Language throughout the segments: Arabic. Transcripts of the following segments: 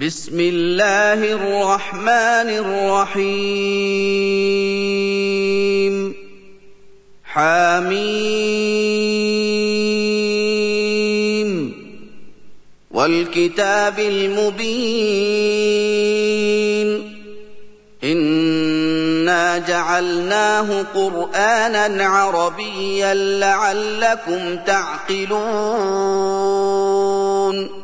بسم الله الرحمن الرحيم. حميم. والكتاب المبين. إنا جعلناه قرآنا عربيا لعلكم تعقلون.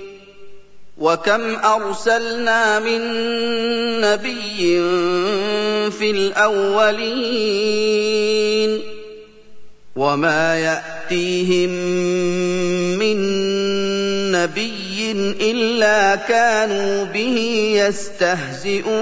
وكم ارسلنا من نبي في الاولين وما ياتيهم من نبي الا كانوا به يستهزئون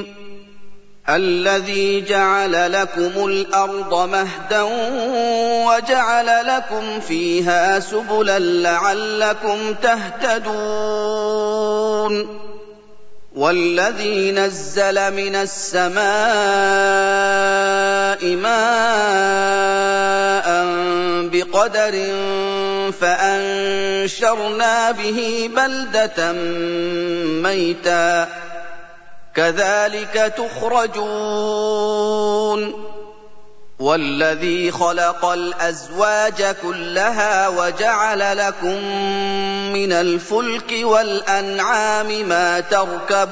الذي جعل لكم الأرض مهدا وجعل لكم فيها سبلا لعلكم تهتدون والذي نزل من السماء ماء بقدر فأنشرنا به بلدة ميتا كذلك تخرجون والذي خلق الأزواج كلها وجعل لكم من الفلك والأنعام ما تركبون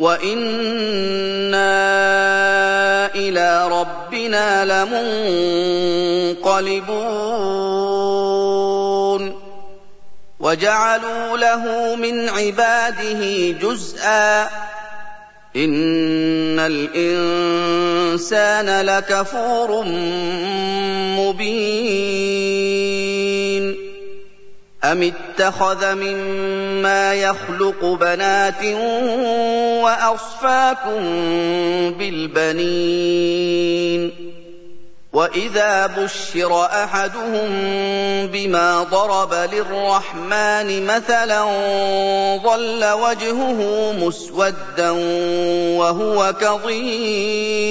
وأنا إلى ربنا لمنقلبون وجعلوا له من عباده جزءا ان الانسان لكفور مبين ام اتخذ مما يخلق بنات واصفاكم بالبنين واذا بشر احدهم بما ضرب للرحمن مثلا ظل وجهه مسودا وهو كظيم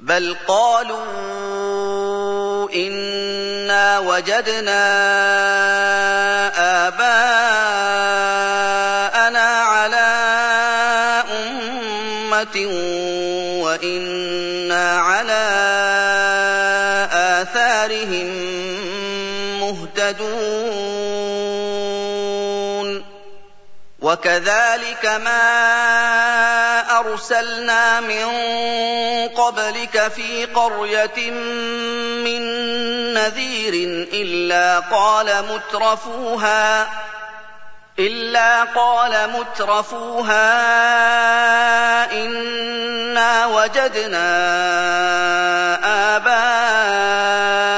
بل قالوا إنا وجدنا آباءنا على أمة وإنا على آثَارِهِم مُّهْتَدُونَ وَكَذَٰلِكَ مَا أَرْسَلْنَا مِن قَبْلِكَ فِي قَرْيَةٍ مِّن نَّذِيرٍ إِلَّا قَالَ مُتْرَفُوهَا إلا قال مترفوها إنا وجدنا آباءنا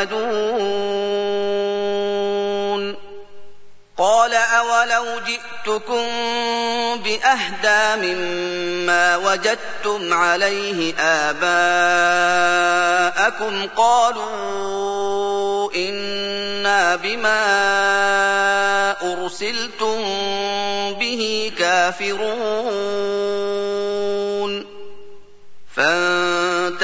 مقتدون قال أولو جئتكم بأهدى مما وجدتم عليه آباءكم قالوا إنا بما أرسلتم به كافرون.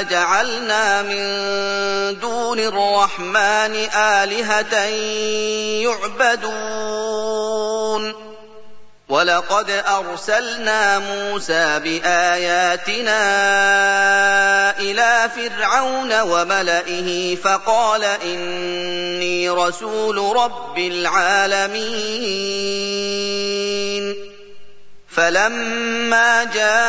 أجعلنا من دون الرحمن آلهة يعبدون. ولقد أرسلنا موسى بآياتنا إلى فرعون وملئه فقال إني رسول رب العالمين. فلما جاءهم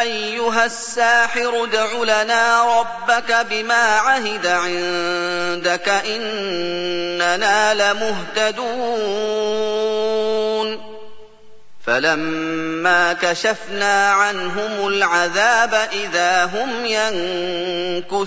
أيها الساحر ادع لنا ربك بما عهد عندك إننا لمهتدون. فلما كشفنا عنهم العذاب إذا هم ينكثون.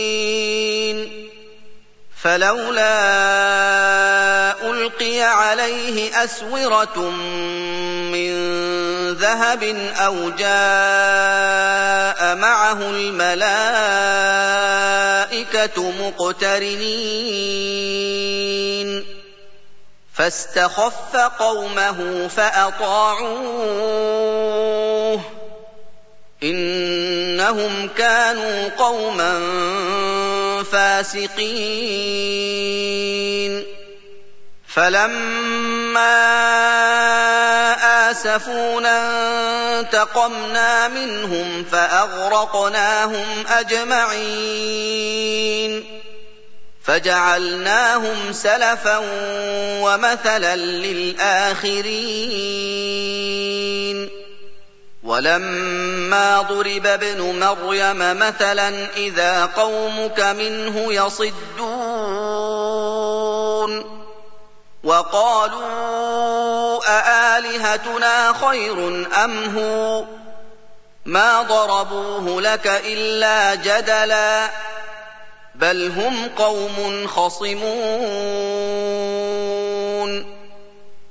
فلولا ألقي عليه أسورة من ذهب أو جاء معه الملائكة مقترنين فاستخف قومه فأطاعوه إنهم كانوا قوما فاسقين فلما آسفونا انتقمنا منهم فأغرقناهم أجمعين. فجعلناهم سلفا ومثلا للآخرين. ولما ضرب ابن مريم مثلا إذا قومك منه يصدون وقالوا أآلهتنا خير أم هو؟ ما ضربوه لك إلا جدلا بل هم قوم خصمون.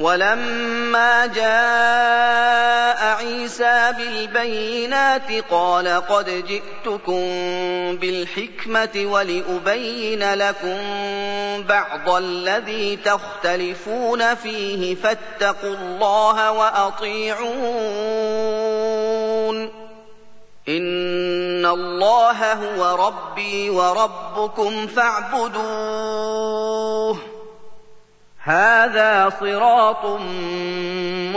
ولما جاء عيسى بالبينات قال قد جئتكم بالحكمة ولأبين لكم بعض الذي تختلفون فيه فاتقوا الله وأطيعون. إن الله هو ربي وربكم فاعبدوه. هذا صراط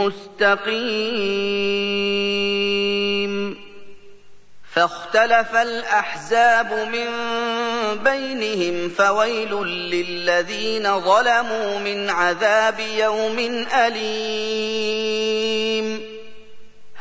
مستقيم. فاختلف الأحزاب من بينهم فويل للذين ظلموا من عذاب يوم أليم.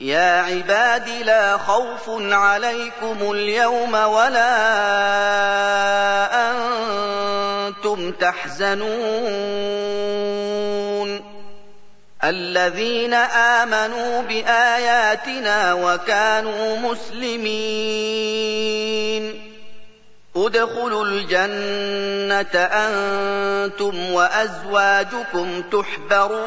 يا عباد لا خوف عليكم اليوم ولا أنتم تحزنون. الذين آمنوا بآياتنا وكانوا مسلمين. ادخلوا الجنة أنتم وأزواجكم تحبرون.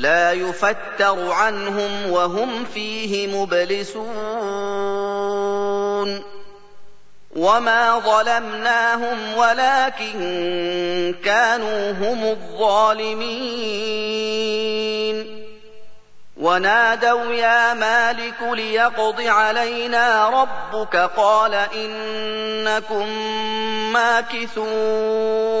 لا يفتر عنهم وهم فيه مبلسون. وما ظلمناهم ولكن كانوا هم الظالمين. ونادوا يا مالك ليقض علينا ربك قال إنكم ماكثون.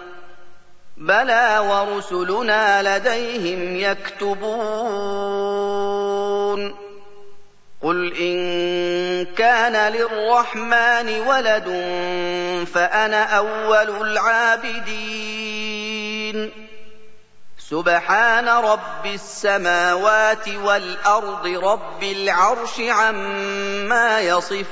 بلى ورسلنا لديهم يكتبون قل إن كان للرحمن ولد فأنا أول العابدين. سبحان رب السماوات والأرض رب العرش عما يصفون.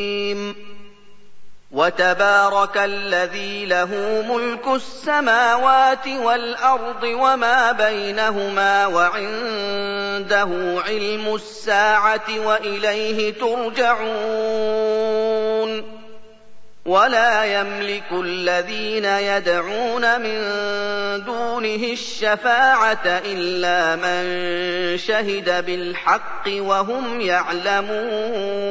وتبارك الذي له ملك السماوات والأرض وما بينهما وعنده علم الساعة وإليه ترجعون. ولا يملك الذين يدعون من دونه الشفاعة إلا من شهد بالحق وهم يعلمون.